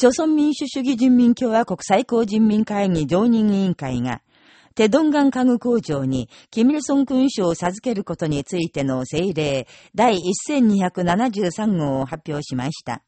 朝鮮民主主義人民共和国最高人民会議常任委員会が、テドンガン家具工場に、キミルソン勲章を授けることについての政令第1273号を発表しました。